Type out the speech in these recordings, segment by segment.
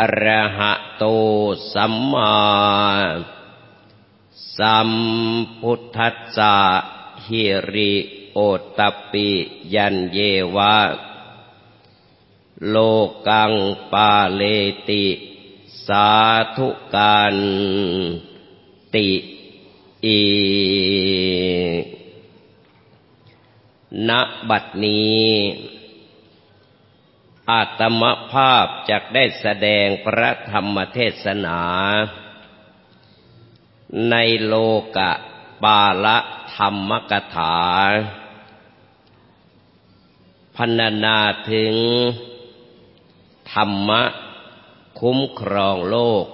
อะระหะโตสัมมาสัมพุทธัสสะหิริโอตปิยันเยวะ โลกังปาเลติ สาธุการติอีณบัดนี้ อาตมภาพจักได้แสดงพระธรรมเทศนา ในโลกะปาละธรรมกถาพันนาถึง ธรรมะคุ้มครองโลก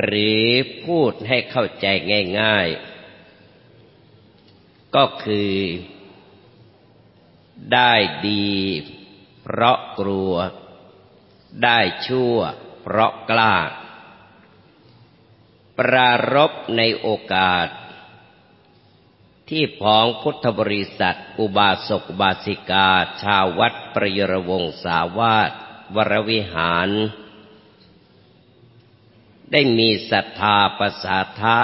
หรือพูดให้เข้าใจง่าย ๆ ก็คือ ได้ดี เพราะกลัว ได้ชั่ว เพราะกล้า ปรารบในโอกาส ที่ผองพุทธบริษัท อุบาสกบาสิกา ชาววัดประยรวงสาวาสวรวิหาร ได้มีศรัทธาประสาทะ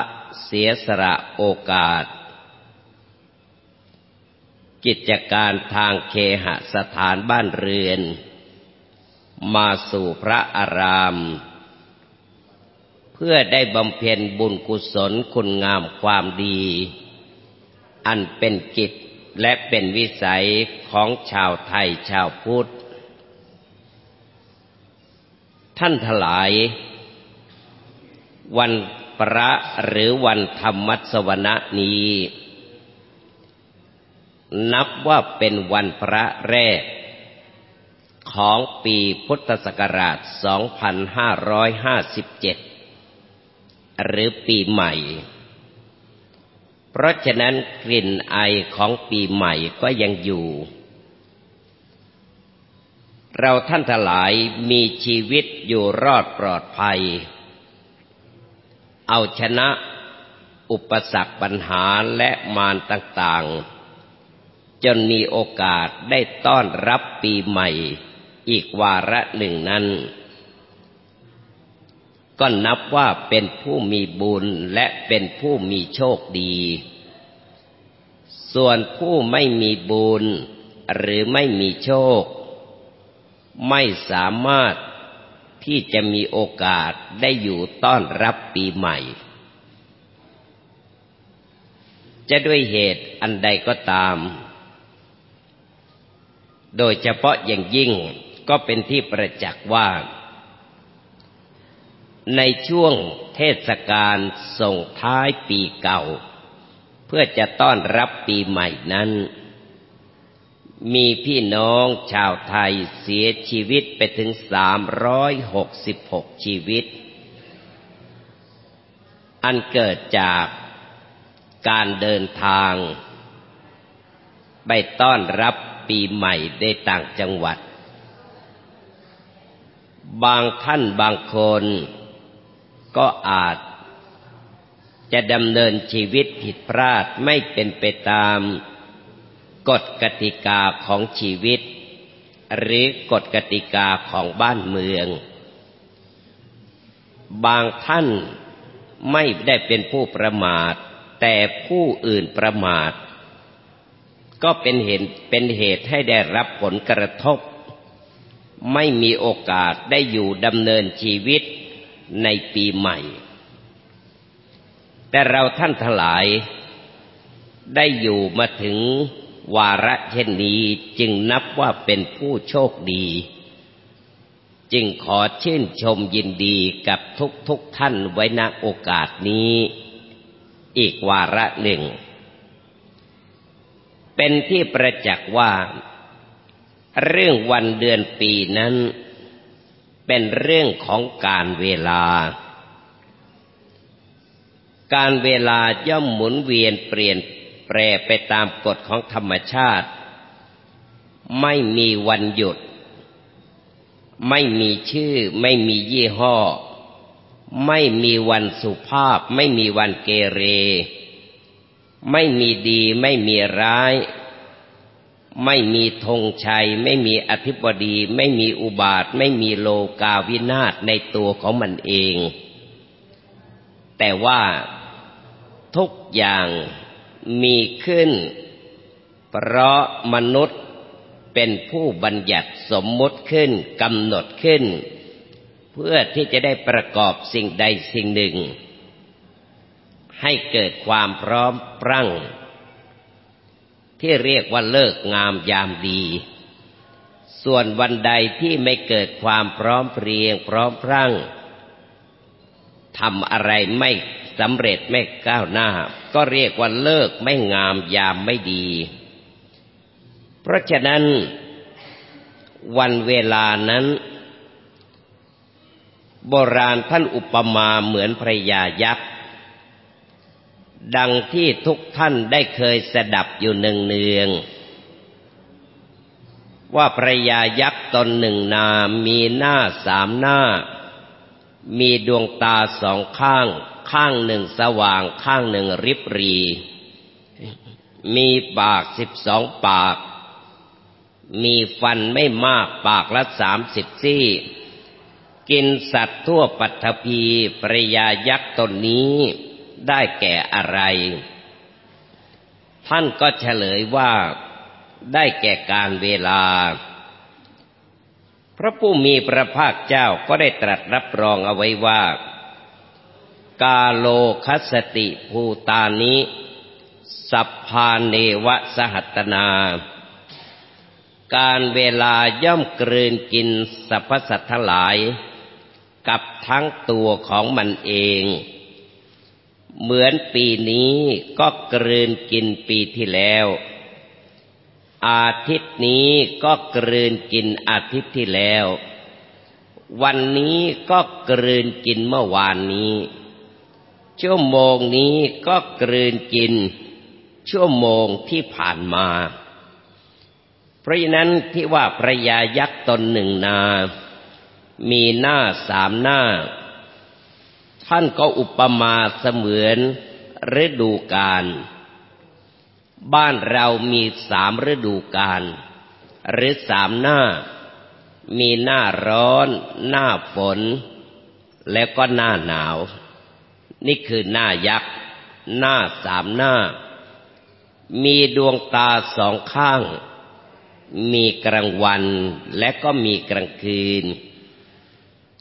เสียสละโอกาส กิจการทางเคหสถานบ้านเรือน มาสู่พระอาราม เพื่อได้บำเพ็ญบุญกุศลคุณงามความดี อันเป็นกิจและเป็นวิสัยของชาวไทยชาวพุทธ ท่านทลาย วันพระหรือวันธรรมัสวนะนี้ นับว่าเป็นวันพระแรก ของปีพุทธศักราช 2557 หรือปีใหม่ เพราะฉะนั้นกลิ่นไอของปีใหม่ก็ยังอยู่ เราท่านทลายมีชีวิตอยู่รอดปลอดภัย เอาชนะอุปสรรคปัญหาและมารต่างๆ จนมีโอกาสได้ต้อนรับปีใหม่ อีกวาระหนึ่งนั้น ก็นับว่าเป็นผู้มีบุญและเป็นผู้มีโชคดี ส่วนผู้ไม่มีบุญหรือไม่มีโชค ไม่สามารถที่จะมีโอกาสได้อยู่ต้อนรับปีใหม่ จะด้วยเหตุอันใดก็ตาม โดยเฉพาะอย่างยิ่งก็เป็นที่ประจักษ์ว่า ในช่วงเทศกาลส่งท้ายปีเก่า เพื่อจะต้อนรับปีใหม่นั้น มีพี่น้องชาวไทยเสียชีวิตไปถึงสามร้อยหกสิบหกชีวิต อันเกิดจากการเดินทาง ไปต้อนรับ ปีใหม่ได้ต่างจังหวัด บางท่านบางคนก็อาจจะดำเนินชีวิตผิดพลาดไม่เป็นไปตามกฎกติกาของชีวิต หรือกฎกติกาของบ้านเมือง บางท่านไม่ได้เป็นผู้ประมาท แต่ผู้อื่นประมาท ก็เป็นเหตุเป็นเหตุให้ได้รับผลกระทบ ไม่มีโอกาสได้อยู่ดำเนินชีวิตในปีใหม่ แต่เราท่านทั้งหลาย ได้อยู่มาถึงวาระเช่นนี้จึงนับว่าเป็นผู้โชคดี จึงขอชื่นชมยินดีกับทุกทุกท่านไว้ณโอกาสนี้ อีกวาระหนึ่ง เป็นที่ประจักษ์ว่า เรื่องวันเดือนปีนั้น เป็นเรื่องของการเวลา การเวลาย่อมหมุนเวียนเปลี่ยนแปรไปตามกฎของธรรมชาติ ไม่มีวันหยุด ไม่มีชื่อ ไม่มียี่ห้อ ไม่มีวันสุภาพ ไม่มีวันเกเร ไม่มีดีไม่มีร้าย ไม่มีธงชัย ไม่มีอธิบดี ไม่มีอุบาท ไม่มีโลกาวินาศในตัวของมันเอง แต่ว่าทุกอย่างมีขึ้น เพราะมนุษย์เป็นผู้บัญญัติสมมติขึ้นกำหนดขึ้น เพื่อที่จะได้ประกอบสิ่งใดสิ่งหนึ่ง ให้เกิดความพร้อมปรั่ง ที่เรียกว่าเลิกงามยามดี ส่วนวันใดที่ไม่เกิดความพร้อมเพรียงพร้อมพรั่งทำอะไรไม่สำเร็จไม่ก้าวหน้า ก็เรียกว่าเลิกไม่งามยามไม่ดี เพราะฉะนั้น วันเวลานั้น โบราณท่านอุปมาเหมือนพระยายักษ์ ดังที่ทุกท่านได้เคยสดับอยู่หนึ่งเนือง ว่าพระยายักษ์ตนหนึ่งนามีหน้าสามหน้า มีดวงตาสองข้าง ข้างหนึ่งสว่างข้างหนึ่งริบรี มีปากสิบสองปาก มีฟันไม่มากปากละสามสิบซี่กินสัตว์ทั่วปัตภีปรยายักษ์ตนนี้ ได้แก่อะไร ท่านก็เฉลยว่าได้แก่การเวลา พระผู้มีพระภาคเจ้าก็ได้ตรัสรับรองเอาไว้ว่า กาโลคัสติภูตานิสัพพาเนวสหัตนา การเวลาย่อมกลืนกินสรรพสัตว์ทั้งหลาย กับทั้งตัวของมันเอง เหมือนปีนี้ก็กลืนกินปีที่แล้ว อาทิตย์นี้ก็กลืนกินอาทิตย์ที่แล้ว วันนี้ก็กลืนกินเมื่อวานนี้ ชั่วโมงนี้ก็กลืนกิน ชั่วโมงที่ผ่านมา เพราะฉะนั้นที่ว่าพระยายักษ์ตนหนึ่งนา มีหน้าสามหน้า ท่านก็อุปมาเสมือนฤดูกาลบ้านเรามีสามฤดูกาลหรือสามหน้า มีหน้าร้อน หน้าฝน แล้วก็หน้าหนาว นี่คือหน้ายักษ์ หน้าสามหน้า มีดวงตาสองข้าง มีกลางวันและก็มีกลางคืน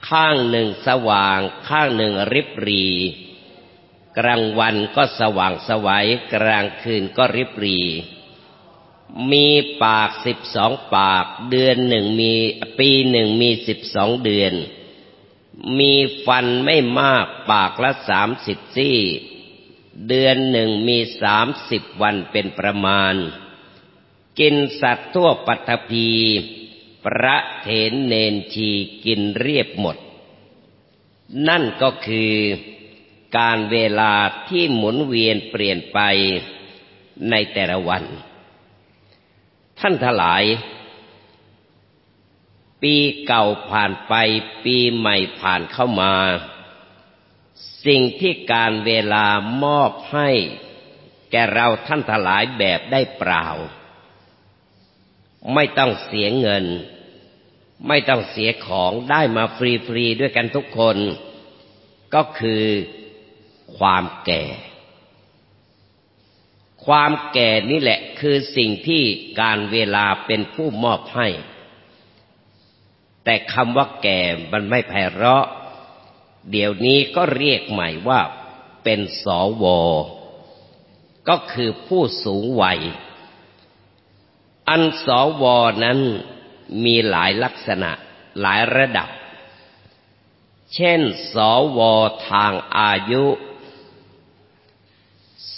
ข้างหนึ่งสว่าง ข้างหนึ่งริบรี กลางวันก็สว่างสวัยกลางคืนก็ริบรี มีปากสิบสองปาก เดือนหนึ่งมีปีหนึ่งมีสิบสองเดือน มีฟันไม่มากปากละสามสิบซี่ เดือนหนึ่งมีสามสิบวันเป็นประมาณ กินสัตว์ทั่วปัตภี พระเถนเนนชีกินเรียบหมด นั่นก็คือการเวลาที่หมุนเวียนเปลี่ยนไปในแต่ละวัน ท่านทลาย ปีเก่าผ่านไปปีใหม่ผ่านเข้ามา สิ่งที่การเวลามอบให้แก่เราท่านทลายแบบได้เปล่า ไม่ต้องเสียเงิน ไม่ต้องเสียของได้มาฟรีๆด้วยกันทุกคน ก็คือความแก่ ความแก่นี่แหละคือสิ่งที่การเวลาเป็นผู้มอบให้ แต่คำว่าแก่มันไม่ไพเราะ เดี๋ยวนี้ก็เรียกใหม่ว่าเป็นสว ก็คือผู้สูงวัย อันสวนั้น มีหลายลักษณะหลายระดับ เช่น สวทางอายุ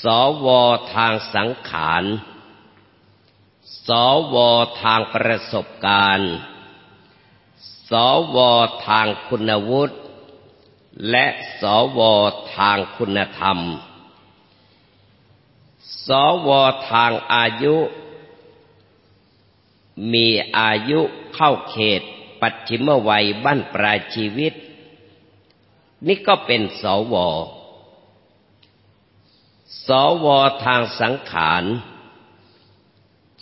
สวทางสังขาร สวทางประสบการณ์ สวทางคุณวุฒิ และสวทางคุณธรรม สวทางอายุ มีอายุเข้าเขต ปัจฉิมวัยบ้านปลายชีวิต นี่ก็เป็นสว สวทางสังขาร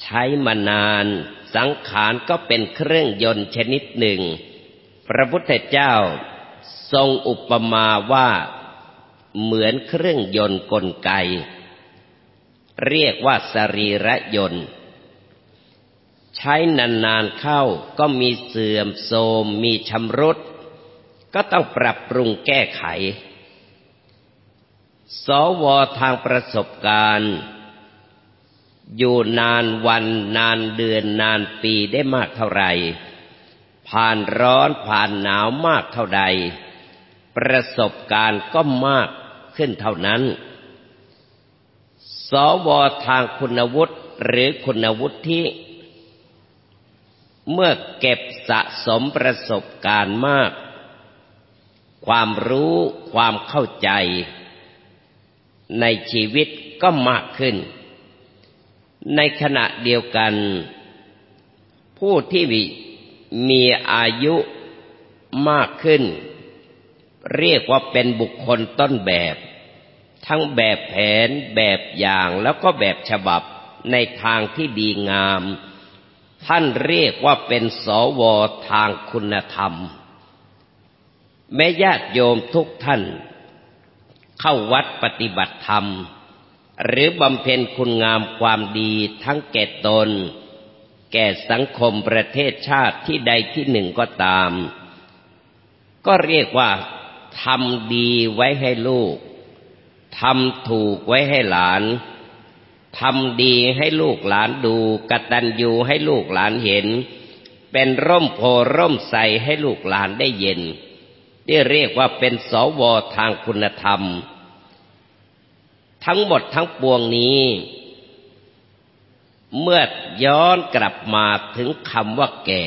ใช้มานานสังขารก็เป็นเครื่องยนต์ชนิดหนึ่ง พระพุทธเจ้าทรงอุปมาว่าเหมือนเครื่องยนต์กลไก เรียกว่าสรีระยนต์ ใช้นานๆเข้าก็มีเสื่อมโทรมมีชำรุดก็ต้องปรับปรุงแก้ไข สวทางประสบการณ์ อยู่นานวันนานเดือนนานปีได้มากเท่าไหร่ ผ่านร้อนผ่านหนาวมากเท่าใด ประสบการณ์ก็มากขึ้นเท่านั้น สวทางคุณวุฒิหรือคุณวุฒิที่ เมื่อเก็บสะสมประสบการณ์มาก ความรู้ความเข้าใจ ในชีวิตก็มากขึ้น ในขณะเดียวกัน ผู้ที่มีอายุมากขึ้น เรียกว่าเป็นบุคคลต้นแบบ ทั้งแบบแผนแบบอย่างแล้วก็แบบฉบับในทางที่ดีงาม ท่านเรียกว่าเป็นสวทางคุณธรรม แม่ญาติโยมทุกท่าน เข้าวัดปฏิบัติธรรม หรือบำเพ็ญคุณงามความดีทั้งแก่ตน แก่สังคมประเทศชาติที่ใดที่หนึ่งก็ตาม ก็เรียกว่าทำดีไว้ให้ลูกทำถูกไว้ให้หลาน ทำดีให้ลูกหลานดูกตัญญูให้ลูกหลานเห็น เป็นร่มโพร่มใสให้ลูกหลานได้เย็นที่เรียกว่าเป็นสวทางคุณธรรม ทั้งหมดทั้งปวงนี้ เมื่อย้อนกลับมาถึงคำว่าแก่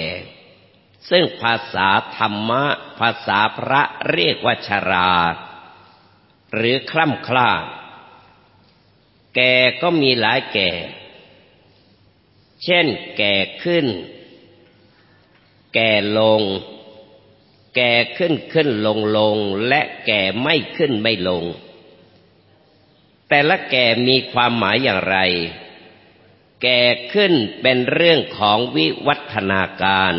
ซึ่งภาษาธรรมะ ภาษาพระเรียกว่าชรา หรือคล่ำคล้า แก่ก็มีหลายแก่ เช่นแก่ขึ้น แก่ลง แก่ขึ้นขึ้นลงลง และแก่ไม่ขึ้นไม่ลง แต่ละแก่มีความหมายอย่างไร แก่ขึ้นเป็นเรื่องของวิวัฒนาการ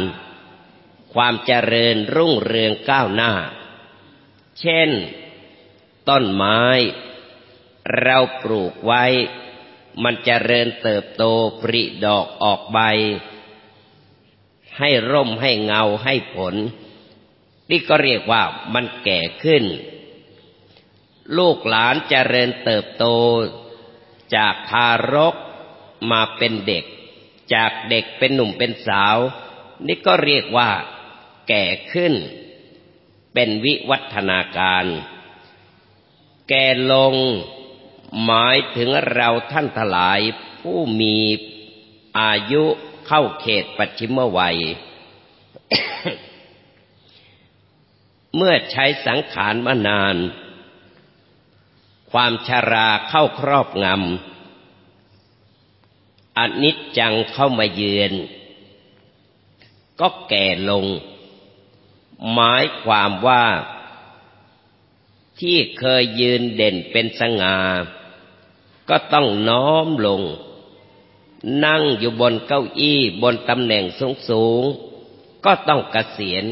ความเจริญรุ่งเรืองก้าวหน้า เช่น ต้นไม้ เราปลูกไว้ มันเจริญเติบโตปริดอกออกใบ ให้ร่มให้เงาให้ผล นี่ก็เรียกว่ามันแก่ขึ้น ลูกหลานเจริญเติบโต จากทารกมาเป็นเด็ก จากเด็กเป็นหนุ่มเป็นสาว นี่ก็เรียกว่าแก่ขึ้น เป็นวิวัฒนาการ แก่ลง หมายถึงเราท่านทลายผู้มีอายุเข้าเขตปัจฉิมวัย เมื่อใช้สังขารมานาน ความชาราเข้าครอบงำอนิจจังเข้ามาเยือน ก็แก่ลง หมายความว่าที่เคยยืนเด่นเป็นสง่า ก็ต้องน้อมลง นั่งอยู่บนเก้าอี้บนตำแหน่งสูงสูงก็ต้องกเกษียณ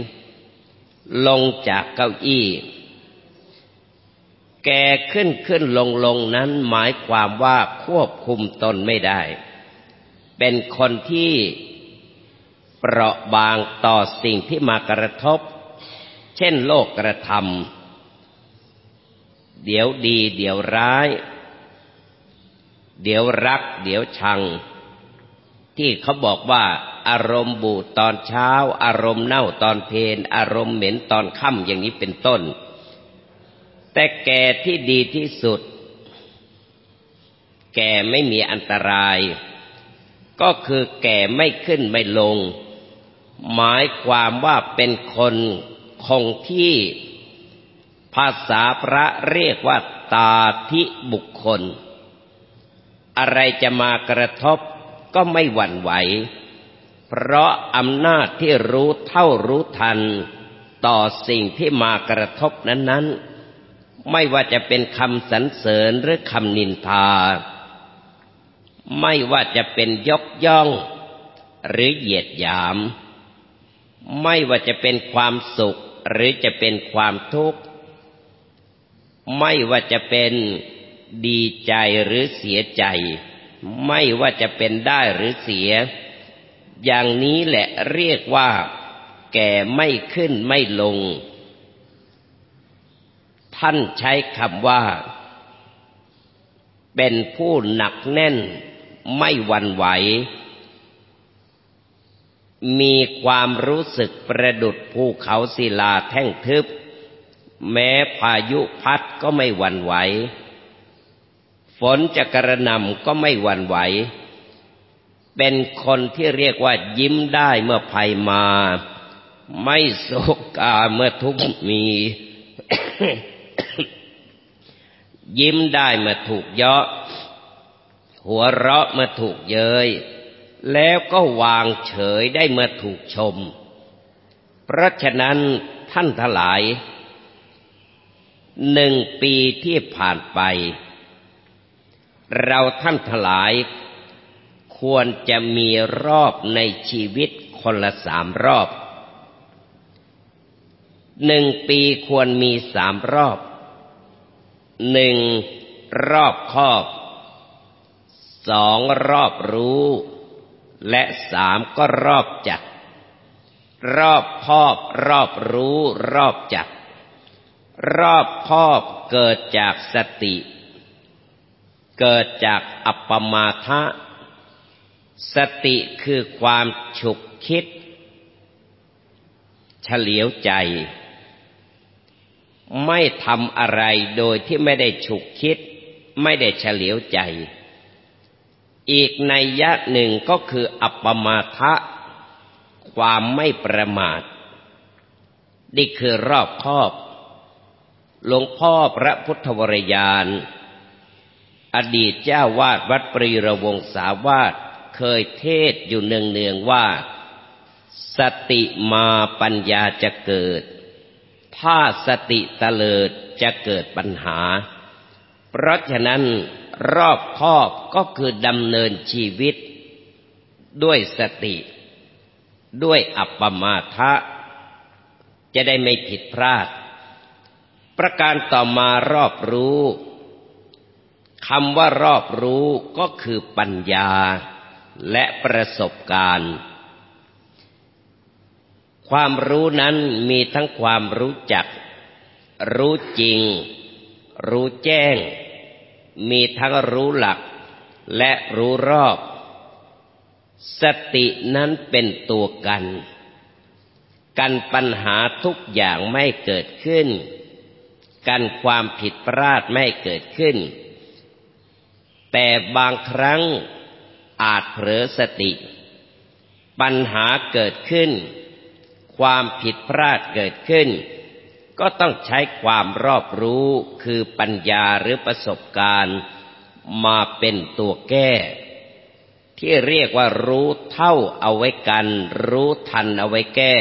ลงจากเก้าอี้ แก่ขึ้นขึ้นลงลงนั้นหมายความว่าควบคุมตนไม่ได้ เป็นคนที่เปราะบางต่อสิ่งที่มากระทบ เช่นโลกกระทำเดี๋ยวดีเดี๋ยวร้าย เดี๋ยวรัก เดี๋ยวชัง ที่เขาบอกว่า อารมณ์บูดตอนเช้า อารมณ์เน่าตอนเพลอารมณ์เหม็นตอนค่ำอย่างนี้เป็นต้น แต่แก่ที่ดีที่สุด แก่ไม่มีอันตราย ก็คือแก่ไม่ขึ้นไม่ลง หมายความว่าเป็นคนคงที่ภาษาพระเรียกว่าตาทิบุคคล อะไรจะมากระทบก็ไม่หวั่นไหว เพราะอำนาจที่รู้เท่ารู้ทัน ต่อสิ่งที่มากระทบนั้นๆ ไม่ว่าจะเป็นคำสรรเสริญหรือคำนินทา ไม่ว่าจะเป็นยกย่อง หรือเหยียดหยาม ไม่ว่าจะเป็นความสุขหรือจะเป็นความทุกข์ ไม่ว่าจะเป็น ดีใจหรือเสียใจ ไม่ว่าจะเป็นได้หรือเสีย อย่างนี้แหละเรียกว่า แก่ไม่ขึ้นไม่ลง ท่านใช้คำว่า เป็นผู้หนักแน่น ไม่หวั่นไหว มีความรู้สึกประดุดภูเขาศิลาแท่งทึบ แม้พายุพัดก็ไม่หวั่นไหว ฝนจะกระนำก็ไม่หวั่นไหว เป็นคนที่เรียกว่ายิ้มได้เมื่อภัยมา ไม่โศกกาเมื่อทุกมี ยิ้มได้เมื่อถูกเยาะ หัวเราะเมื่อถูกเยยแล้วก็วางเฉยได้เมื่อถูกชม เพราะฉะนั้นท่านทลาย หนึ่งปีที่ผ่านไป เราท่านทลาย ควรจะมีรอบในชีวิตคนละสามรอบ หนึ่งปีควรมีสามรอบ หนึ่งรอบครอบ สองรอบรู้ และสามก็รอบจัด รอบครอบรอบรู้รอบจัด รอบครอบเกิดจากสติ เกิดจากอัปปมาทะ สติคือความฉุกคิด เฉลียวใจ ไม่ทำอะไรโดยที่ไม่ได้ฉุกคิด ไม่ได้เฉลียวใจ อีกในยะหนึ่งก็คืออัปปมาทะ ความไม่ประมาท นี่คือรอบครอบ หลวงพ่อพระพุทธวรยาน อดีตเจ้าวาดวัดปรีระวงสาวาสเคยเทศอยู่เนืองๆว่า สติมาปัญญาจะเกิด ถ้าสติตะเลิดจะเกิดปัญหา เพราะฉะนั้นรอบครอบก็คือดำเนินชีวิต ด้วยสติ ด้วยอัปปมาทะ จะได้ไม่ผิดพลาด ประการต่อมารอบรู้ คำว่ารอบรู้ก็คือปัญญาและประสบการณ์ ความรู้นั้นมีทั้งความรู้จัก รู้จริง รู้แจ้ง มีทั้งรู้หลักและรู้รอบ สตินั้นเป็นตัวกัน กันปัญหาทุกอย่างไม่เกิดขึ้น กันความผิดพลาดไม่เกิดขึ้น แต่บางครั้งอาจเผลอสติ ปัญหาเกิดขึ้น ความผิดพลาดเกิดขึ้น ก็ต้องใช้ความรอบรู้คือปัญญาหรือประสบการณ์มาเป็นตัวแก้ ที่เรียกว่ารู้เท่าเอาไว้กัน รู้ทันเอาไว้แก้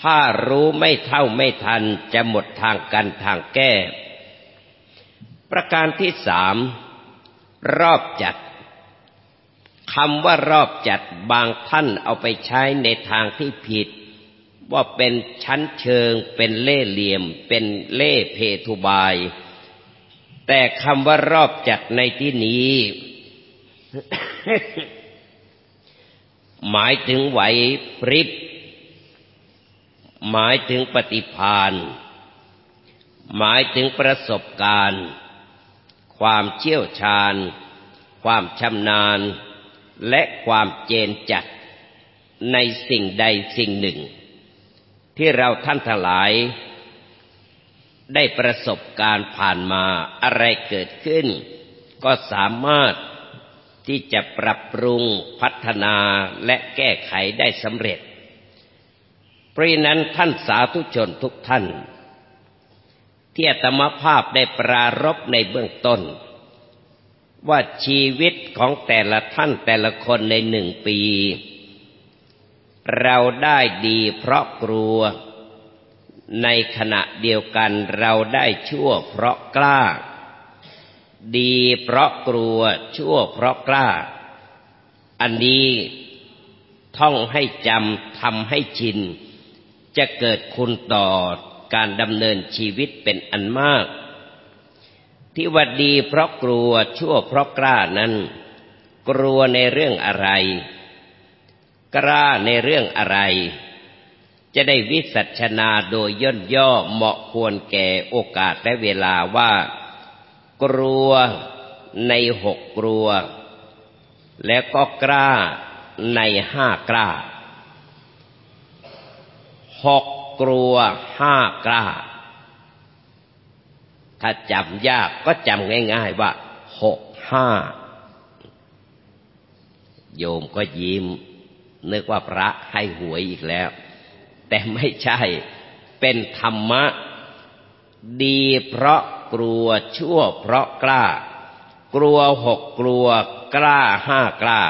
ถ้ารู้ไม่เท่าไม่ทันจะหมดทางกันทางแก้ ประการที่สาม รอบจัดคำว่ารอบจัดบางท่านเอาไปใช้ในทางที่ผิด ว่าเป็นชั้นเชิง เป็นเล่เหลี่ยม เป็นเล่เพทุบาย แต่คำว่ารอบจัดในที่นี้ หมายถึงไหวพริบ หมายถึงปฏิพานหมายถึงประสบการณ์ ความเชี่ยวชาญ ความชำนาญ และความเจนจัดในสิ่งใดสิ่งหนึ่ง ที่เราท่านทั้งหลาย ได้ประสบการณ์ผ่านมาอะไรเกิดขึ้น ก็สามารถที่จะปรับปรุงพัฒนาและแก้ไขได้สำเร็จ เพราะนั้นท่านสาธุชนทุกท่าน ที่อาตมภาพได้ปรารบในเบื้องต้น ว่าชีวิตของแต่ละท่านแต่ละคนในหนึ่งปี เราได้ดีเพราะกลัว ในขณะเดียวกันเราได้ชั่วเพราะกล้า ดีเพราะกลัวชั่วเพราะกล้า อันนี้ท่องให้จำทำให้ชิน จะเกิดคุณต่อ การดำเนินชีวิตเป็นอันมาก ที่ว่าดีเพราะกลัวชั่วเพราะกล้านั้น กลัวในเรื่องอะไร กล้าในเรื่องอะไร จะได้วิสัชนาโดยย่นย่อเหมาะควรแก่โอกาสและเวลาว่า กลัวในหกกลัว และก็กล้าในห้ากล้าหก กลัวห้ากล้า ถ้าจำยากก็จำง่าย ๆ ว่าหกห้า โยมก็ยิ้ม นึกว่าพระให้หวยอีกแล้ว แต่ไม่ใช่ เป็นธรรมะ ดีเพราะกลัวชั่วเพราะกล้า กลัวหกกลัวกล้าห้ากล้า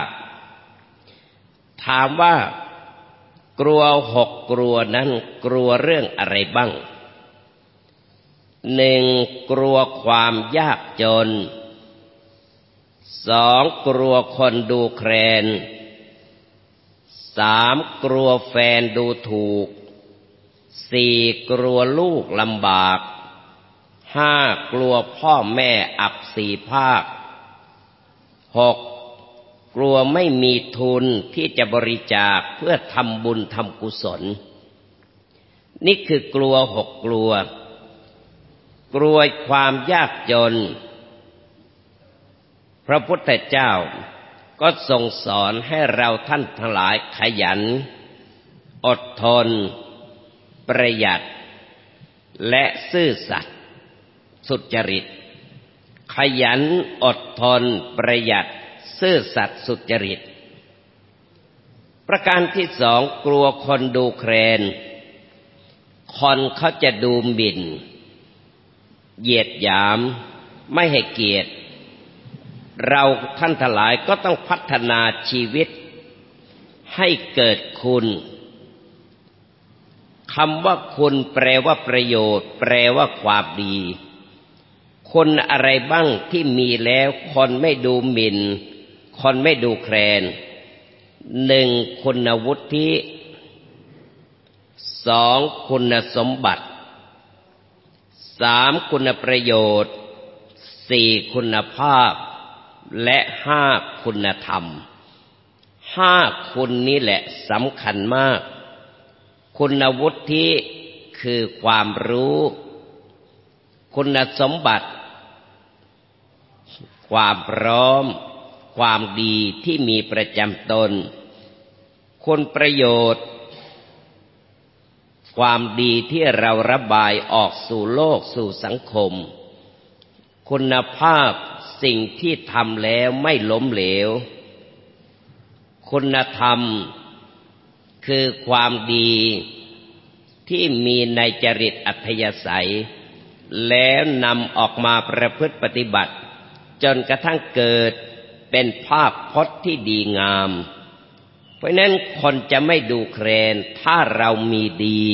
ถามว่า กลัวหกกลัวนั้นกลัวเรื่องอะไรบ้างหนึ่งกลัวความยากจนสองกลัวคนดูแคลนสามกลัวแฟนดูถูกสี่กลัวลูกลำบากห้ากลัวพ่อแม่อับสีภาคหก กลัวไม่มีทุนที่จะบริจาคเพื่อทำบุญทำกุศล นี่คือกลัวหกกลัว กลัวความยากจน พระพุทธเจ้าก็ทรงสอนให้เราท่านทั้งหลายขยัน อดทน ประหยัด และซื่อสัตย์สุจริต ขยันอดทนประหยัด ซื่อสัตย์สุจริต ประการที่สองกลัวคนดูแคลน คนเขาจะดูหมิ่น เหยียดหยาม ไม่ให้เกียรติ เราท่านทลายก็ต้องพัฒนาชีวิต ให้เกิดคุณคำว่าคุณแปลว่าประโยชน์ แปลว่าความดีคนอะไรบ้างที่มีแล้วคนไม่ดูหมิน่น คนไม่ดูแคลนหนึ่งคุณวุฒิสองคุณสมบัติสามคุณประโยชน์สี่คุณภาพ และห้าคุณธรรมห้าคุณนี้แหละสำคัญมาก คุณวุฒิคือความรู้ คุณสมบัติ ความพร้อม ความดีที่มีประจำตนคุณประโยชน์ ความดีที่เราระบายออกสู่โลกสู่สังคม คุณภาพสิ่งที่ทำแล้วไม่ล้มเหลว คุณธรรมคือความดีที่มีในจริตอัธยาศัย แล้วนำออกมาประพฤติปฏิบัติ จนกระทั่งเกิด เป็นภาพพจน์ที่ดีงาม เพราะนั้นคนจะไม่ดูแคลนถ้าเรามีดี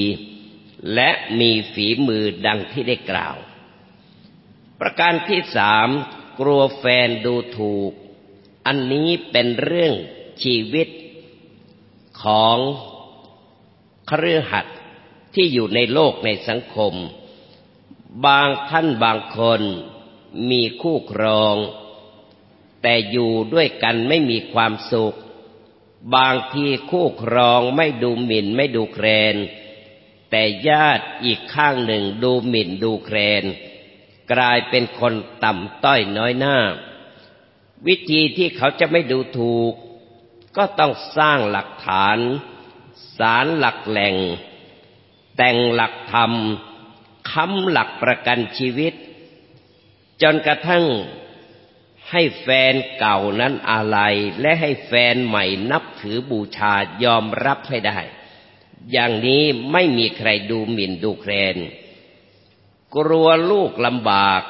และมีฝีมือดังที่ได้กล่าว ประการที่สามกลัวแฟนดูถูก อันนี้เป็นเรื่องชีวิตของครือหัดที่อยู่ในโลกในสังคม บางท่านบางคนมีคู่ครอง แต่อยู่ด้วยกันไม่มีความสุข บางทีคู่ครองไม่ดูหมิ่นไม่ดูแคลน แต่ญาติอีกข้างหนึ่งดูหมิ่นดูแคลน กลายเป็นคนต่ำต้อยน้อยหน้า วิธีที่เขาจะไม่ดูถูก ก็ต้องสร้างหลักฐาน สารหลักแหล่ง แต่งหลักธรรมค้ำหลักประกันชีวิต จนกระทั่ง ให้แฟนเก่านั้นอะไร และให้แฟนใหม่นับถือบูชายอมรับให้ได้ อย่างนี้ไม่มีใครดูหมิ่นดูแคลน กลัวลูกลำบาก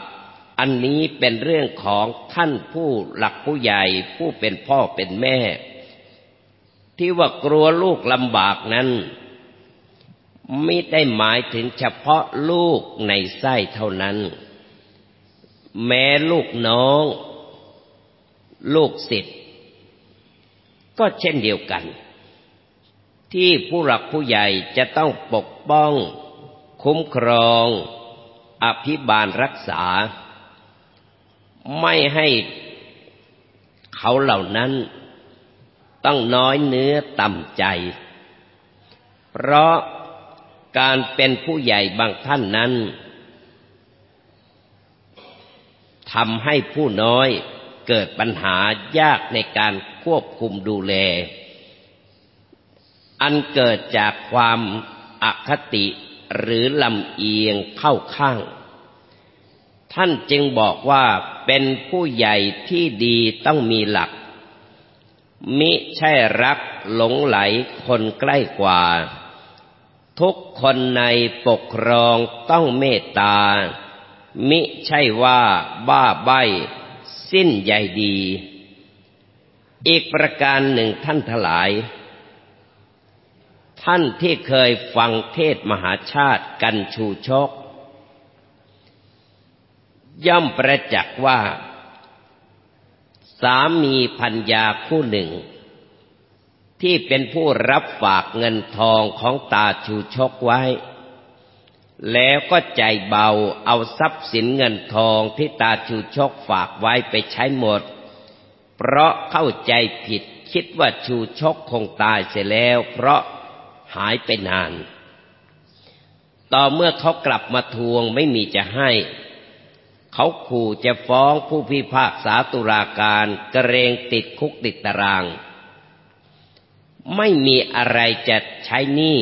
อันนี้เป็นเรื่องของท่านผู้หลักผู้ใหญ่ผู้เป็นพ่อเป็นแม่ ที่ว่ากลัวลูกลำบากนั้นไม่ได้หมายถึงเฉพาะลูกในไส้เท่านั้น แม้ลูกน้อง ลูกศิษย์ก็เช่นเดียวกัน ที่ผู้หลักผู้ใหญ่จะต้องปกป้อง คุ้มครอง อภิบาลรักษา ไม่ให้เขาเหล่านั้นต้องน้อยเนื้อต่ำใจ เพราะการเป็นผู้ใหญ่บางท่านนั้นทำให้ผู้น้อย เกิดปัญหายากในการควบคุมดูแล อันเกิดจากความอคติหรือลำเอียงเข้าข้าง ท่านจึงบอกว่าเป็นผู้ใหญ่ที่ดีต้องมีหลัก มิใช่รักหลงไหลคนใกล้กว่า ทุกคนในปกครองต้องเมตตามิใช่ว่าบ้าใบ สิ้นใหญ่ดี อีกประการหนึ่งท่านทลาย ท่านที่เคยฟังเทศมหาชาติกันชูชก ย่อมประจักษ์ว่า สามีพัญญาคู่หนึ่ง ที่เป็นผู้รับฝากเงินทองของตาชูชกไว้ แล้วก็ใจเบาเอาทรัพย์สินเงินทองที่ตาชูชกฝากไว้ไปใช้หมด เพราะเข้าใจผิดคิดว่าชูชกคงตายเสียแล้ว เพราะหายไปนาน ต่อเมื่อเขากลับมาทวงไม่มีจะให้ เขาขู่จะฟ้องผู้พิพากษาตุลาการกระเรงติดคุกติดตาราง ไม่มีอะไรจะใช้หนี้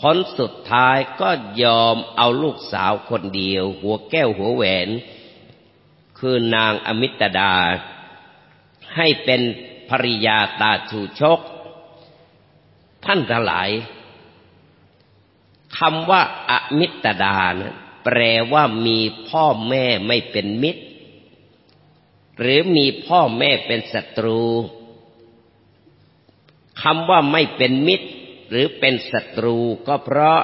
ผลสุดท้ายก็ยอมเอาลูกสาวคนเดียว หัวแก้วหัวแหวน คือนางอมิตดา ให้เป็นภริยาตาชูชก ท่านทั้งหลายคำว่าอมิตดานะแปลว่ามีพ่อแม่ไม่เป็นมิตร หรือมีพ่อแม่เป็นศัตรูคำว่าไม่เป็นมิตร หรือเป็นศัตรูก็เพราะ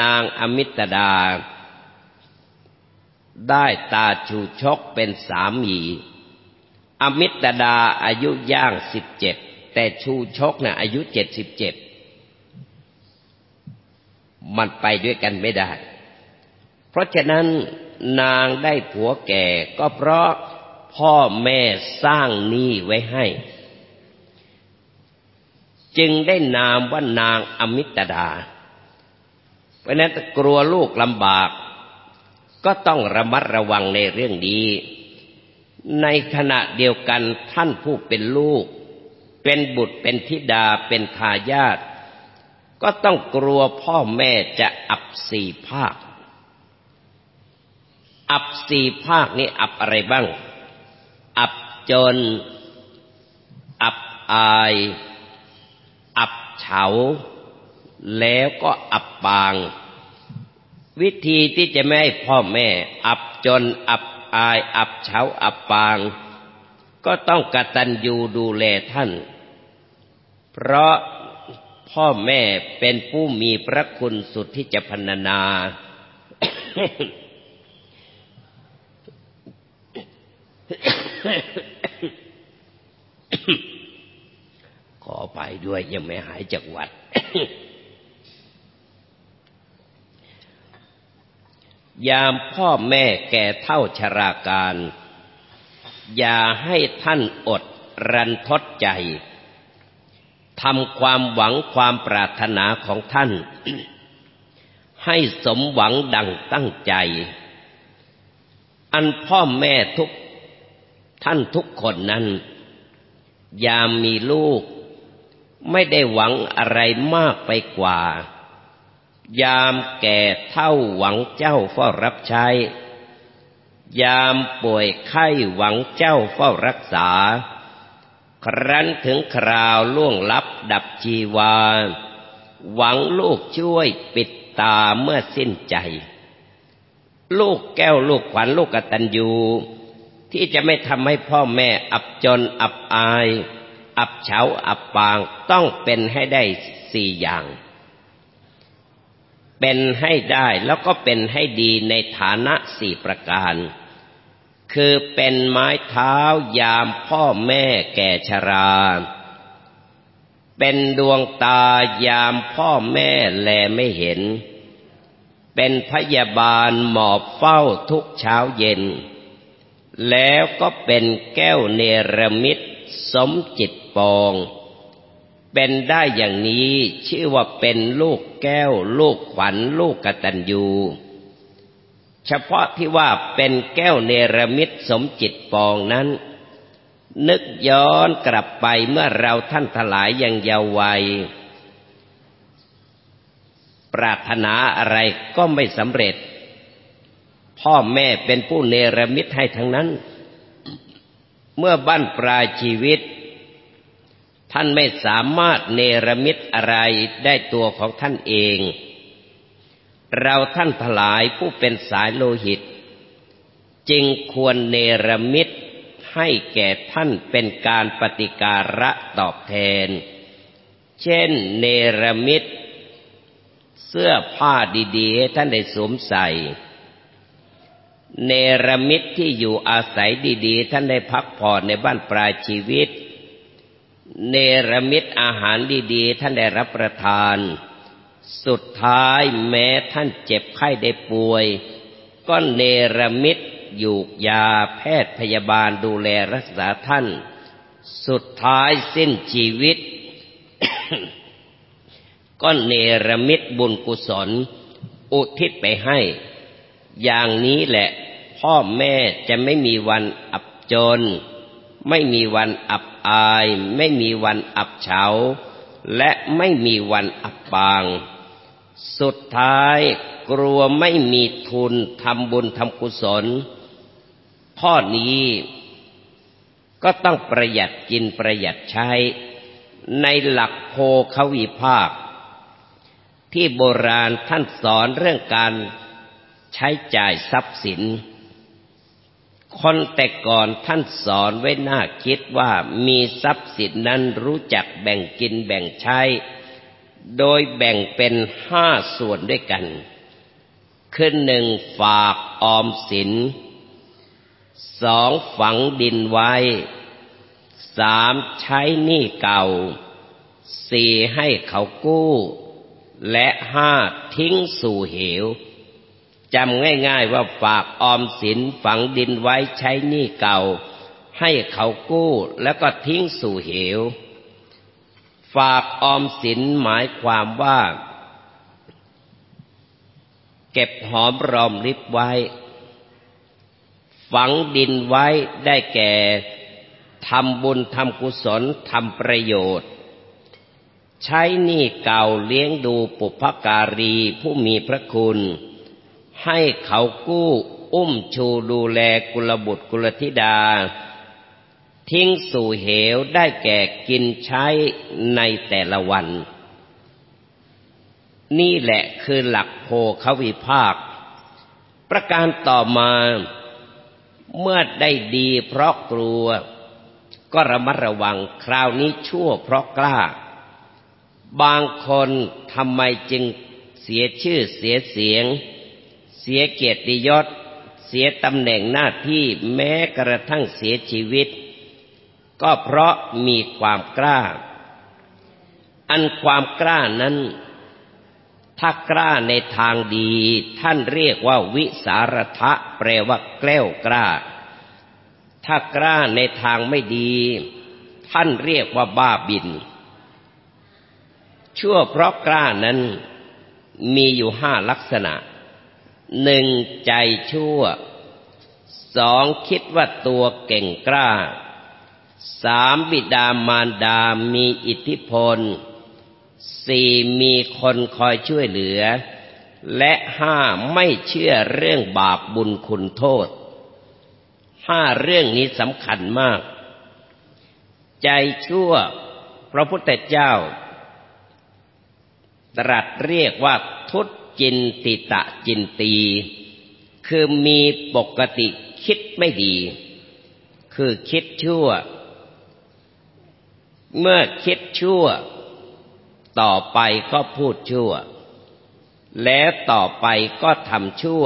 นางอมิตดา ได้ตาชูชกเป็นสามี อมิตดาอายุย่างสิบเจ็ดแต่ชูชกนะ่ะอายุเจ็ดสิบเจ็ดมันไปด้วยกันไม่ได้ เพราะฉะนั้นนางได้ผัวแก่ก็เพราะพ่อแม่สร้างหนี้ไว้ให้ จึงได้นามว่านางอมิตดา เพราะนั้นกลัวลูกลำบาก ก็ต้องระมัดระวังในเรื่องนี้ ในขณะเดียวกันท่านผู้เป็นลูก เป็นบุตรเป็นธิดาเป็นทายาทก็ต้องกลัวพ่อแม่จะอับสี่ภาค อับสี่ภาคนี้อับอะไรบ้าง อับจน อับอาย อับเฉา แล้วก็อับปาง วิธีที่จะไม่ให้พ่อแม่ อับจนอับอาย อับเฉาอับปาง ก็ต้องกตัญญูดูแลท่าน เพราะพ่อแม่เป็นผู้มีพระคุณสุดที่จะพรรณนา อไปด้วยยังไม่หายจากวัด ยามพ่อแม่แก่เท่าชราการ อย่าให้ท่านอดรันทดใจทำความหวังความปรารถนาของท่าน ให้สมหวังดังตั้งใจ อันพ่อแม่ทุกท่านทุกคนนั้น ยามมีลูก ไม่ได้หวังอะไรมากไปกว่า ยามแก่เท่าหวังเจ้าเฝ้ารับใช้ ยามป่วยไข้หวังเจ้าเฝ้ารักษา ครั้นถึงคราวล่วงลับดับชีวา หวังลูกช่วยปิดตาเมื่อสิ้นใจ ลูกแก้วลูกขวัญลูกกตัญญูที่จะไม่ทำให้พ่อแม่อับจนอับอาย อับเฉาอับปางต้องเป็นให้ได้สี่อย่าง เป็นให้ได้แล้วก็เป็นให้ดีในฐานะสี่ประการ คือเป็นไม้เท้ายามพ่อแม่แก่ชรา เป็นดวงตายามพ่อแม่แลไม่เห็น เป็นพยาบาลหมอบเฝ้าทุกเช้าเย็น แล้วก็เป็นแก้วเนรมิต สมจิตปอง เป็นได้อย่างนี้ชื่อว่าเป็นลูกแก้ว ลูกขวัญ ลูกกตัญญูเฉพาะที่ว่าเป็นแก้วเนรมิตสมจิตปองนั้น นึกย้อนกลับไปเมื่อเราท่านทลายยังเยาว์วัย ปรารถนาอะไรก็ไม่สำเร็จ พ่อแม่เป็นผู้เนรมิตให้ทั้งนั้น เมื่อบั้นปลายชีวิต ท่านไม่สามารถเนรมิตอะไรได้ตัวของท่านเอง เราท่านทลายผู้เป็นสายโลหิต จึงควรเนรมิตให้แก่ท่านเป็นการปฏิการะตอบแทน เช่นเนรมิตเสื้อผ้าดีๆให้ท่านได้สวมใส่ เนรมิตที่อยู่อาศัยดีๆ ท่านได้พักผ่อนในบ้านปลายชีวิต เนรมิตอาหารดีๆ ท่านได้รับประทาน สุดท้ายแม้ท่านเจ็บไข้ได้ป่วย ก็เนรมิตอยู่ยาแพทย์พยาบาลดูแลรักษาท่าน สุดท้ายสิ้นชีวิต ก็เนรมิตบุญกุศล อุทิศไปให้ อย่างนี้แหละ พ่อแม่จะไม่มีวันอับจน ไม่มีวันอับอาย ไม่มีวันอับเฉา และไม่มีวันอับปาง สุดท้ายกลัวไม่มีทุนทำบุญทำกุศล ข้อนี้ก็ต้องประหยัดกินประหยัดใช้ ในหลักโพควิภาค ที่โบราณท่านสอนเรื่องการ ใช้จ่ายทรัพย์สิน คนแต่ก่อนท่านสอนไว้น่าคิดว่ามีทรัพย์สินนั้นรู้จักแบ่งกินแบ่งใช้ โดยแบ่งเป็นห้าส่วนด้วยกัน คือหนึ่งฝากออมสินสองฝังดินไว้สามใช้หนี้เก่าสี่ให้เขากู้ และห้าทิ้งสู่เหว จำง่าย ๆ ว่าฝากออมสินฝังดินไว้ใช้หนี้เก่า ให้เขากู้แล้วก็ทิ้งสู่เหว ฝากออมสินหมายความว่า เก็บหอมรอมริบไว้ ฝังดินไว้ได้แก่ทำบุญทำกุศลทำประโยชน์ใช้หนี้เก่าเลี้ยงดูปุพการีผู้มีพระคุณ ให้เขากู้อุ้มชูดูแลกุลบุตรกุลธิดา ทิ้งสู่เหวได้แก่กินใช้ในแต่ละวัน นี่แหละคือหลักโพควิภาค ประการต่อมาเมื่อได้ดีเพราะกลัว ก็ระมัดระวังคราวนี้ชั่วเพราะกล้า บางคนทำไมจึงเสียชื่อเสียเสียง เสียเกียรติยศ เสียตำแหน่งหน้าที่แม้กระทั่งเสียชีวิต ก็เพราะมีความกล้า อันความกล้านั้น ถ้ากล้าในทางดี ท่านเรียกว่าวิสารทะแปลว่าแกล้วกล้า ถ้ากล้าในทางไม่ดี ท่านเรียกว่าบ้าบิน ชั่วเพราะกล้านั้นมีอยู่ห้าลักษณะ หนึ่งใจชั่ว สองคิดว่าตัวเก่งกล้า สามบิดามารดามีอิทธิพล สี่มีคนคอยช่วยเหลือ และห้าไม่เชื่อเรื่องบาปบุญคุณโทษ ห้าเรื่องนี้สำคัญมาก ใจชั่ว พระพุทธเจ้า ตรัสเรียกว่าทุ จินติตะจินตี คือมีปกติคิดไม่ดี คือคิดชั่ว เมื่อคิดชั่ว ต่อไปก็พูดชั่ว แล้วต่อไปก็ทำชั่ว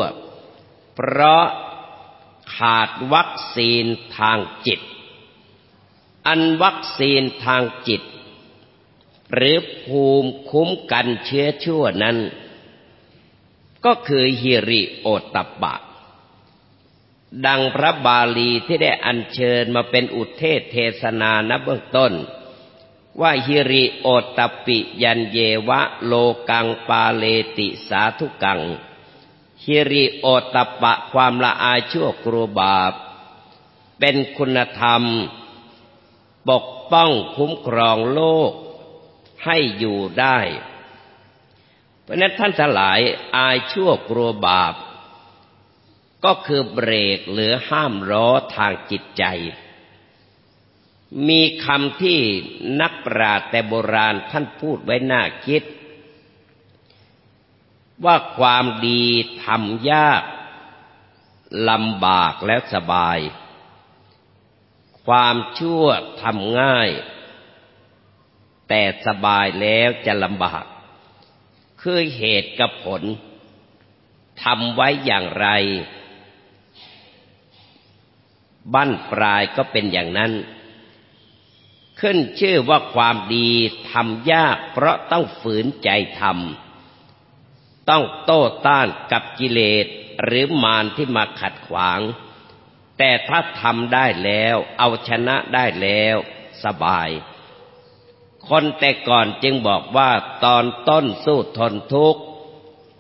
เพราะขาดวัคซีนทางจิต อันวัคซีนทางจิต หรือภูมิคุ้มกันเชื้อชั่วนั้น ก็คือฮิริโอตับปะดังพระบาลีที่ได้อัญเชิญมาเป็นอุเทศเทศนาณเบื้องต้น ว่าฮิริโอตปิยันเยวะโลกังปาเลติสาธุกังฮิริโอตปะความละอายชั่วกลัวบาป เป็นคุณธรรม ปกป้องคุ้มครองโลกให้อยู่ได้ เพราะนั้นท่านทั้งหลายอายชั่วกลัวบาป ก็คือเบรกหรือห้ามล้อทางจิตใจ มีคำที่นักปราชญ์แต่โบราณท่านพูดไว้น่าคิด ว่าความดีทำยากลำบากและสบาย ความชั่วทำง่าย แต่สบายแล้วจะลำบาก คือเหตุกับผลทำไว้อย่างไร บั้นปลายก็เป็นอย่างนั้น ขึ้นชื่อว่าความดีทำยากเพราะต้องฝืนใจทำต้องโต้ต้านกับกิเลสหรือมารที่มาขัดขวาง แต่ถ้าทำได้แล้ว เอาชนะได้แล้ว สบาย คนแต่ก่อนจึงบอกว่าตอนต้นสู้ทนทุกข์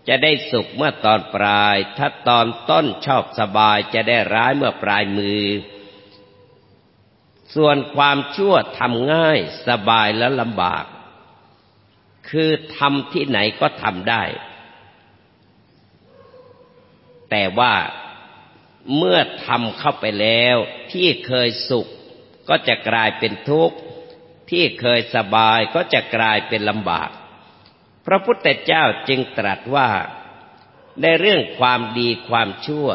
จะได้สุขเมื่อตอนปลาย ถ้าตอนต้นชอบสบายจะได้ร้ายเมื่อปลายมือ ส่วนความชั่วทำง่ายสบายและลำบาก คือทำที่ไหนก็ทำได้ แต่ว่าเมื่อทำเข้าไปแล้วที่เคยสุขก็จะกลายเป็นทุกข์ ที่เคยสบายก็จะกลายเป็นลำบาก พระพุทธเจ้าจึงตรัสว่าในเรื่องความดีความชั่ว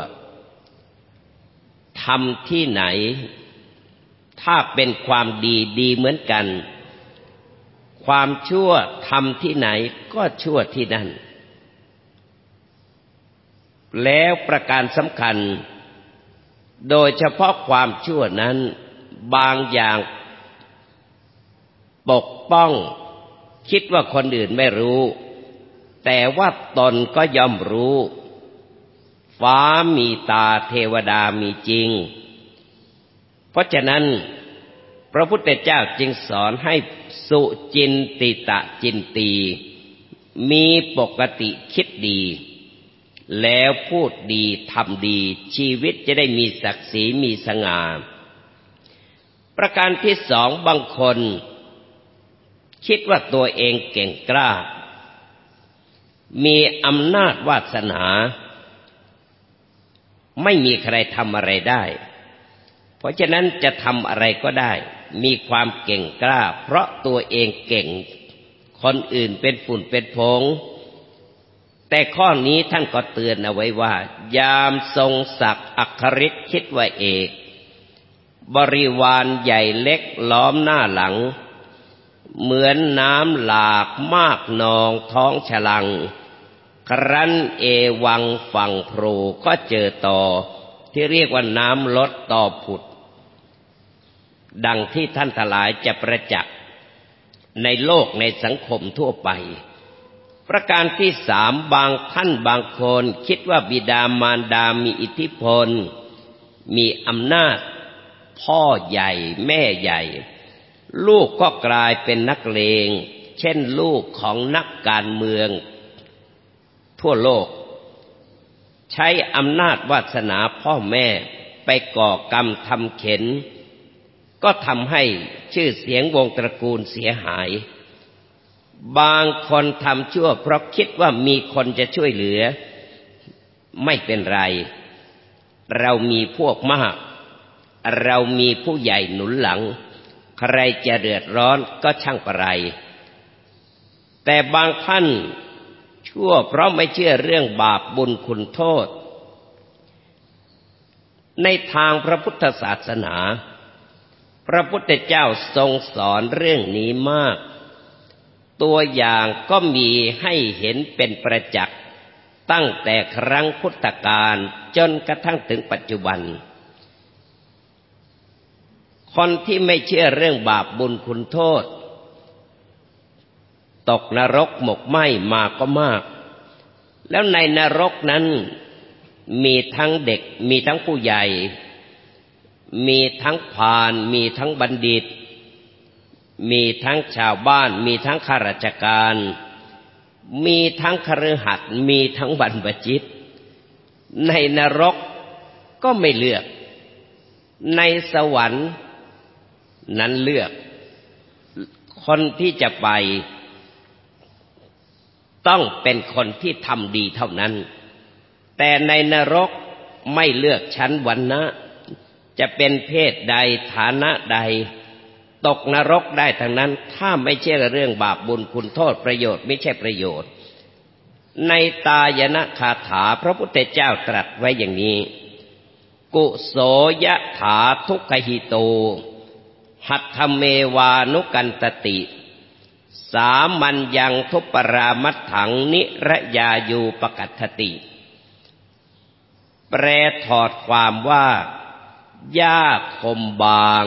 ทำที่ไหน ถ้าเป็นความดีดีเหมือนกัน ความชั่วทำที่ไหนก็ชั่วที่นั่น แล้วประการสำคัญ โดยเฉพาะความชั่วนั้น บางอย่าง ปกป้อง คิดว่าคนอื่นไม่รู้ แต่ว่าตนก็ย่อมรู้ ฟ้ามีตาเทวดามีจริง เพราะฉะนั้น พระพุทธเจ้าจึงสอนให้สุจินติตะจินตี มีปกติคิดดี แล้วพูดดีทำดี ชีวิตจะได้มีศักดิ์ศรีมีสง่าประการที่สองบางคน คิดว่าตัวเองเก่งกล้า มีอำนาจวาสนา ไม่มีใครทำอะไรได้ เพราะฉะนั้นจะทำอะไรก็ได้ มีความเก่งกล้า เพราะตัวเองเก่ง คนอื่นเป็นฝุ่นเป็นผง แต่ข้อนี้ท่านก็เตือนเอาไว้ว่า ยามทรงศักดิ์อัคริคิดว่าเอก บริวารใหญ่เล็กล้อมหน้าหลัง เหมือนน้ำหลากมากนองท้องฉลัง ครั้นเอวังฝั่งโผรก็เจอต่อ ที่เรียกว่าน้ำลดต่อผุด ดังที่ท่านทลายจะประจักษ์ในโลกในสังคมทั่วไป ประการที่สามบางท่านบางคนคิดว่าบิดามารดามีอิทธิพล มีอำนาจ พ่อใหญ่แม่ใหญ่ ลูกก็กลายเป็นนักเลง เช่นลูกของนักการเมือง ทั่วโลก ใช้อำนาจวาสนาพ่อแม่ไปก่อกรรมทำเข็น ก็ทำให้ชื่อเสียงวงตระกูลเสียหาย บางคนทำชั่วเพราะคิดว่ามีคนจะช่วยเหลือ ไม่เป็นไร เรามีพวกมาก เรามีผู้ใหญ่หนุนหลัง ใครจะเดือดร้อนก็ช่างประไร แต่บางท่านชั่วเพราะไม่เชื่อเรื่องบาปบุญคุณโทษ ในทางพระพุทธศาสนา พระพุทธเจ้าทรงสอนเรื่องนี้มาก ตัวอย่างก็มีให้เห็นเป็นประจักษ์ตั้งแต่ครั้งพุทธกาลจนกระทั่งถึงปัจจุบัน คนที่ไม่เชื่อเรื่องบาปบุญคุณโทษ ตกนรกหมกไหมมาก็มาก แล้วในนรกนั้นมีทั้งเด็ก มีทั้งผู้ใหญ่ มีทั้งพาน มีทั้งบัณฑิต มีทั้งชาวบ้าน มีทั้งข้าราชการ มีทั้งคฤหัสถ์มีทั้งบรรพจิต ในนรกก็ไม่เลือก ในสวรรค์ นั้นเลือก คนที่จะไป ต้องเป็นคนที่ทำดีเท่านั้น แต่ในนรกไม่เลือกชั้นวันนะ จะเป็นเพศใดฐานะใด ตกนรกได้ทั้งนั้น ถ้าไม่ใช่เรื่องบาปบุญคุณโทษประโยชน์ไม่ใช่ประโยชน์ ในตายนะคาถาพระพุทธเจ้าตรัสไว้อย่างนี้ กุโสยะถาทุกขหิโต หัตถเมวานุกันตติ สามัญยังทุปรามัตถังนิระยายูปกัตติ แปรถอดความว่ายากคมบาง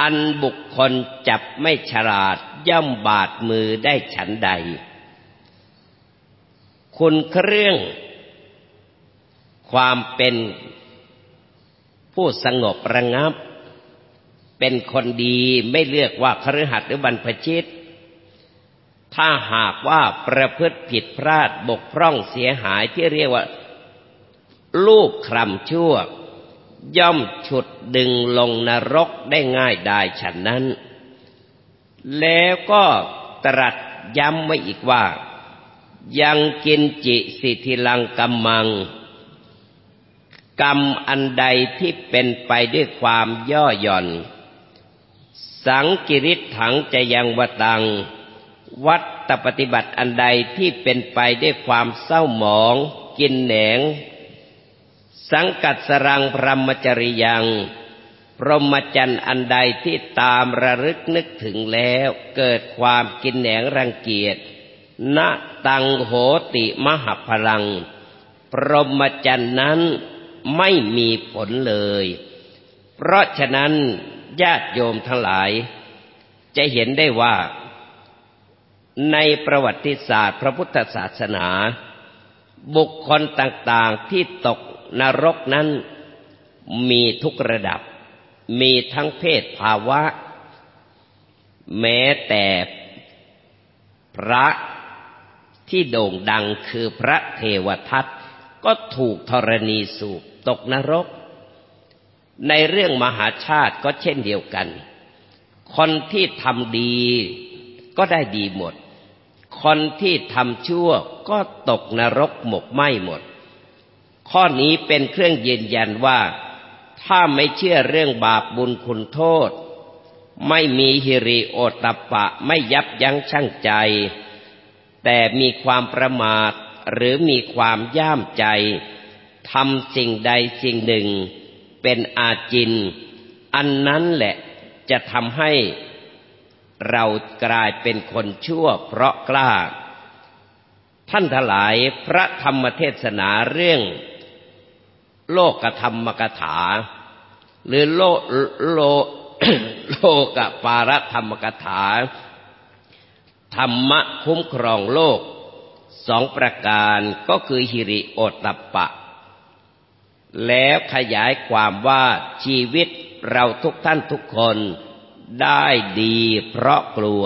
อันบุคคลจับไม่ฉลาดย่อมบาดมือได้ฉันใด คุณเครื่อง ความเป็นผู้สงบระงับ เป็นคนดีไม่เลือกว่าครือหัดหรือบรรพชิต ถ้าหากว่าประพฤติผิดพลาดบกพร่องเสียหายที่เรียกว่า ลูกคลำชั่ว ย่อมฉุดดึงลงนรกได้ง่ายได้ฉันนั้น แล้วก็ตรัสย้ำไว้อีกว่า ยังกินจิสิทิลังกัมมังกรรมอันใดที่เป็นไปด้วยความย่อหย่อน สังกิริถังจะยังวตัง วัตปฏิบัติอันใดที่เป็นไปด้วยความเศร้าหมอง กินแหนง สังกัดสรังพรหมจริยัง พรหมจรรย์อันใดที่ตามระลึกนึกถึงแล้วเกิดความกินแหนงรังเกียจณตังโหติมหพลัง พรหมจรรย์นั้นไม่มีผลเลย เพราะฉะนั้น ญาติโยมทั้งหลาย จะเห็นได้ว่าในประวัติศาสตร์ พระพุทธศาสนา บุคคลต่างๆที่ตกนรกนั้นมีทุกระดับ มีทั้งเพศภาวะ แม้แต่พระที่โด่งดังคือพระเทวทัตก็ถูกธรณีสูบตกนรก ในเรื่องมหาชาติก็เช่นเดียวกัน คนที่ทำดีก็ได้ดีหมด คนที่ทำชั่วก็ตกนรกหมกไหม้หมด ข้อนี้เป็นเครื่องยืนยันว่า ถ้าไม่เชื่อเรื่องบาปบุญคุณโทษ ไม่มีฮิริโอตตปะไม่ยับยั้งชั่งใจ แต่มีความประมาทหรือมีความย่ามใจทำสิ่งใดสิ่งหนึ่ง เป็นอาจิน อันนั้นแหละจะทำให้เรากลายเป็นคนชั่วเพราะกล้า ท่านทลายพระธรรมเทศนาเรื่อง โลกธรรมกถา หรือโลโลโลกปารธรรมกถา ธรรมะคุ้มครองโลกสองประการก็คือฮิริโอตปปะ แล้วขยายความว่าชีวิตเราทุกท่านทุกคนได้ดีเพราะกลัว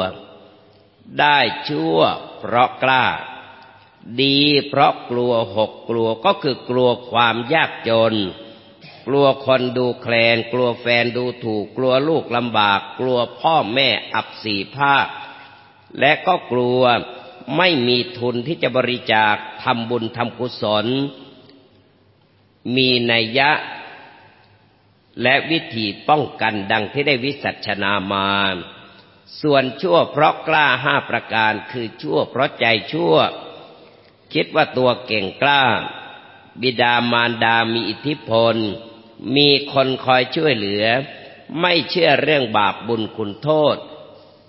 ได้ชั่วเพราะกล้า ดีเพราะกลัวหกกลัวก็คือกลัวความยากจน กลัวคนดูแคลน กลัวแฟนดูถูก กลัวลูกลำบาก กลัวพ่อแม่อับสีภาค และก็กลัวไม่มีทุนที่จะบริจาคทำบุญทำกุศล มีนัยยะ และวิธีป้องกันดังที่ได้วิสัชนามา ส่วนชั่วเพราะกล้าห้าประการคือชั่วเพราะใจชั่ว คิดว่าตัวเก่งกล้า บิดามารดามีอิทธิพล มีคนคอยช่วยเหลือ ไม่เชื่อเรื่องบาปบุญคุณโทษ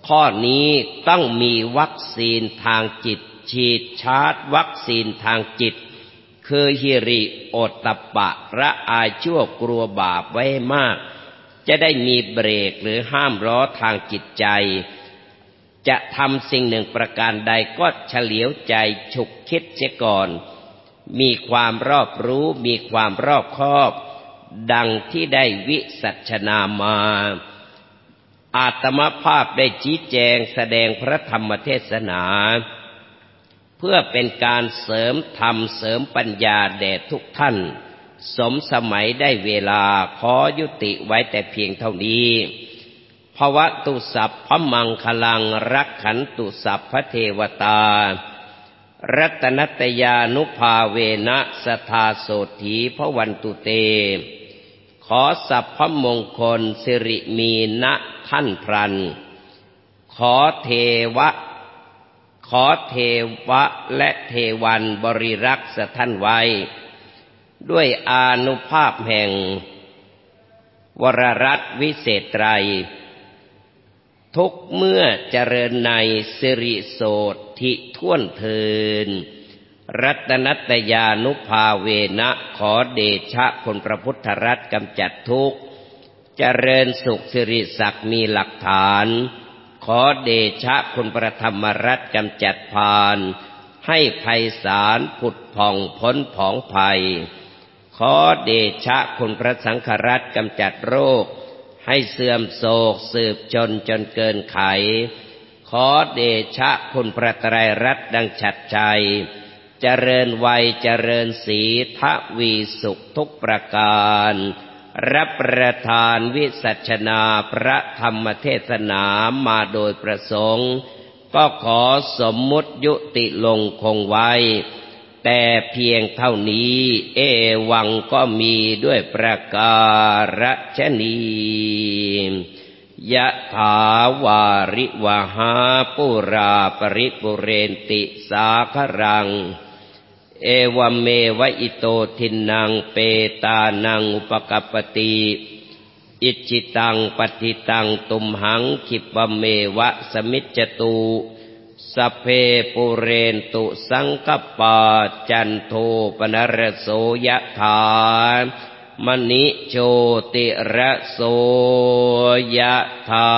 ข้อนี้ต้องมีวัคซีนทางจิต ฉีดชาร์จวัคซีนทางจิต คือฮิริโอตตปะระอายชั่วกลัวบาปไว้มาก จะได้มีเบรกหรือห้ามล้อทางจิตใจ จะทำสิ่งหนึ่งประการใดก็เฉลียวใจฉุกคิดเสียก่อน มีความรอบรู้มีความรอบคอบ ดังที่ได้วิสัชนามา อาตมภาพได้ชี้แจงแสดงพระธรรมเทศนา พื่อเป็นการเสริมธรรมเสริมปัญญาแด่ทุกท่าน สมสมัยได้เวลาขอยุติไว้แต่เพียงเท่านี้ภวะตุสัพพมังคลังรักขันตุสัพพเทวตา รัตนัตยานุภาเวนะสทาโสถีพระวันตุเต ขอสัพพมงคลสิริมีณท่านพรัน ขอเทวะ ขอเทวะและเทวันบริรักษ์ท่านไว้ ด้วยอานุภาพแห่ง วรรัตวิเศษไตร ทุกเมื่อเจริญในสิริโสทิท่วนเทิน รัตนัตยานุภาเวนะขอเดชะคนพระพุทธรัตกำจัดทุกเจริญสุขสิริศักดิ์มีหลักฐาน ขอเดชะคุณประธรรมรัตกำจัดพาน ให้ภัยสารผุดผ่องพ้นผองภัย ขอเดชะคุณพระสังฆรัตกำจัดโรค ให้เสื่อมโศกสืบจนจนเกินไข ขอเดชะคุณพระไตรรัตดังฉัดใจ เจริญวัยเจริญสีทวีสุขทุกประการ รับประทานวิสัชนาพระธรรมเทศนามาโดยประสงค์ ก็ขอสมมุติยุติลงคงไว้ แต่เพียงเท่านี้ เอวังก็มีด้วยประการชนียะถาวาริวหาปุราปริปุเรนติสาครัง เอวเมวะอิโตทินังเปตานังอุปกปติอิจิตังปฏิตังตุมหังขิปเมวะสมิจจตุสเพปุเรนตุสังกปาจันโทปนรโสยะถามณิโชติระโสยะถา